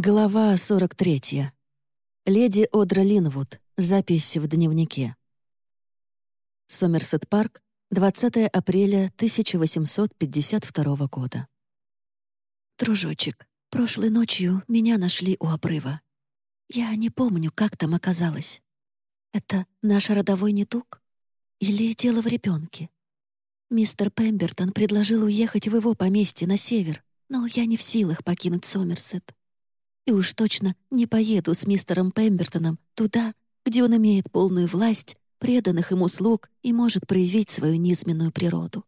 Глава 43. Леди Одра Линвуд. Запись в дневнике. Сомерсет Парк, 20 апреля 1852 года. «Дружочек, прошлой ночью меня нашли у обрыва. Я не помню, как там оказалось. Это наш родовой недуг? Или дело в ребенке? Мистер Пембертон предложил уехать в его поместье на север, но я не в силах покинуть Сомерсет. И уж точно не поеду с мистером Пембертоном туда, где он имеет полную власть, преданных ему слуг и может проявить свою низменную природу.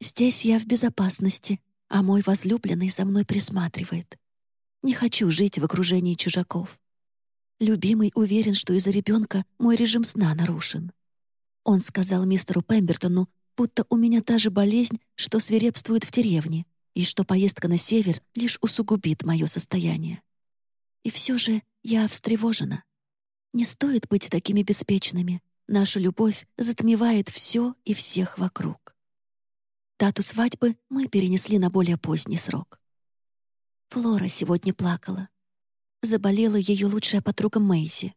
Здесь я в безопасности, а мой возлюбленный за мной присматривает. Не хочу жить в окружении чужаков. Любимый уверен, что из-за ребенка мой режим сна нарушен. Он сказал мистеру Пембертону, будто у меня та же болезнь, что свирепствует в деревне, и что поездка на север лишь усугубит мое состояние. И все же я встревожена. Не стоит быть такими беспечными. Наша любовь затмевает все и всех вокруг. Дату свадьбы мы перенесли на более поздний срок. Флора сегодня плакала. Заболела ее лучшая подруга Мэйси.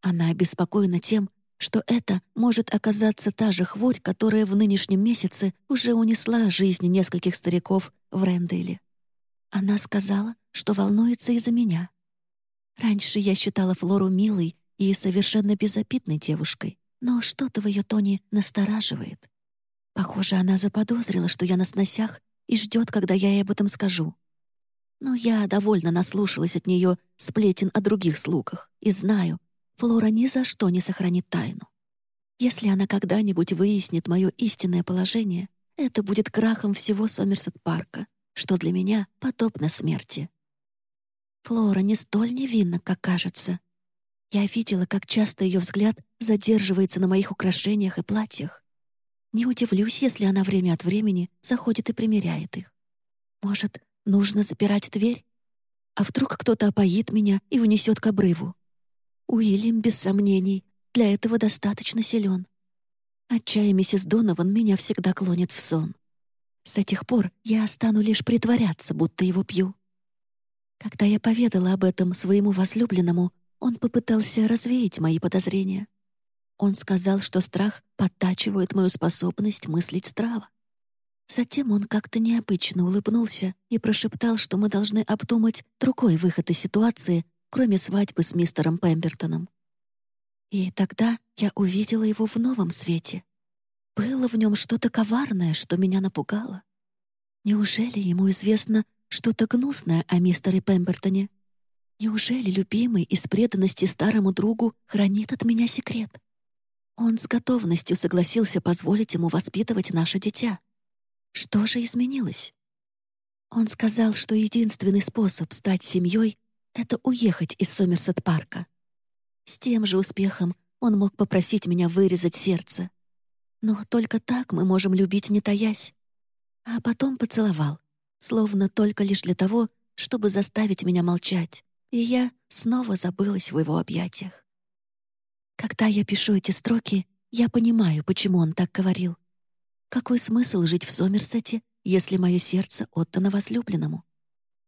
Она обеспокоена тем, что это может оказаться та же хворь, которая в нынешнем месяце уже унесла жизни нескольких стариков в Рэндейле. Она сказала, что волнуется из-за меня. Раньше я считала Флору милой и совершенно безобидной девушкой, но что-то в ее тоне настораживает. Похоже, она заподозрила, что я на сносях и ждет, когда я ей об этом скажу. Но я довольно наслушалась от нее сплетен о других слугах и знаю, Флора ни за что не сохранит тайну. Если она когда-нибудь выяснит мое истинное положение, это будет крахом всего Сомерсет-парка, что для меня подобно смерти. Флора не столь невинна, как кажется. Я видела, как часто ее взгляд задерживается на моих украшениях и платьях. Не удивлюсь, если она время от времени заходит и примеряет их. Может, нужно запирать дверь? А вдруг кто-то опоит меня и унесет к обрыву? Уильям, без сомнений, для этого достаточно силен. Отчая миссис Донован меня всегда клонит в сон. С этих пор я стану лишь притворяться, будто его пью. Когда я поведала об этом своему возлюбленному, он попытался развеять мои подозрения. Он сказал, что страх подтачивает мою способность мыслить здраво. Затем он как-то необычно улыбнулся и прошептал, что мы должны обдумать другой выход из ситуации, кроме свадьбы с мистером Пембертоном. И тогда я увидела его в новом свете. Было в нем что-то коварное, что меня напугало. Неужели ему известно что-то гнусное о мистере Пембертоне? Неужели любимый из преданности старому другу хранит от меня секрет? Он с готовностью согласился позволить ему воспитывать наше дитя. Что же изменилось? Он сказал, что единственный способ стать семьей это уехать из Сомерсет-парка. С тем же успехом он мог попросить меня вырезать сердце. Но только так мы можем любить, не таясь. А потом поцеловал, словно только лишь для того, чтобы заставить меня молчать, и я снова забылась в его объятиях. Когда я пишу эти строки, я понимаю, почему он так говорил. Какой смысл жить в Сомерсете, если мое сердце отдано возлюбленному?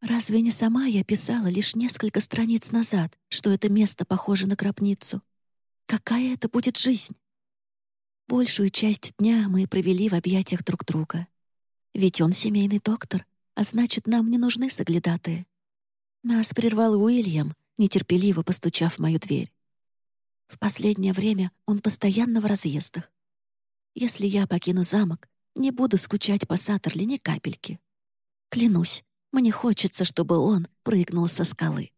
Разве не сама я писала лишь несколько страниц назад, что это место похоже на гробницу? Какая это будет жизнь? Большую часть дня мы провели в объятиях друг друга. Ведь он семейный доктор, а значит, нам не нужны соглядатые. Нас прервал Уильям, нетерпеливо постучав в мою дверь. В последнее время он постоянно в разъездах. Если я покину замок, не буду скучать по Саттерли ни капельки. Клянусь, мне хочется, чтобы он прыгнул со скалы.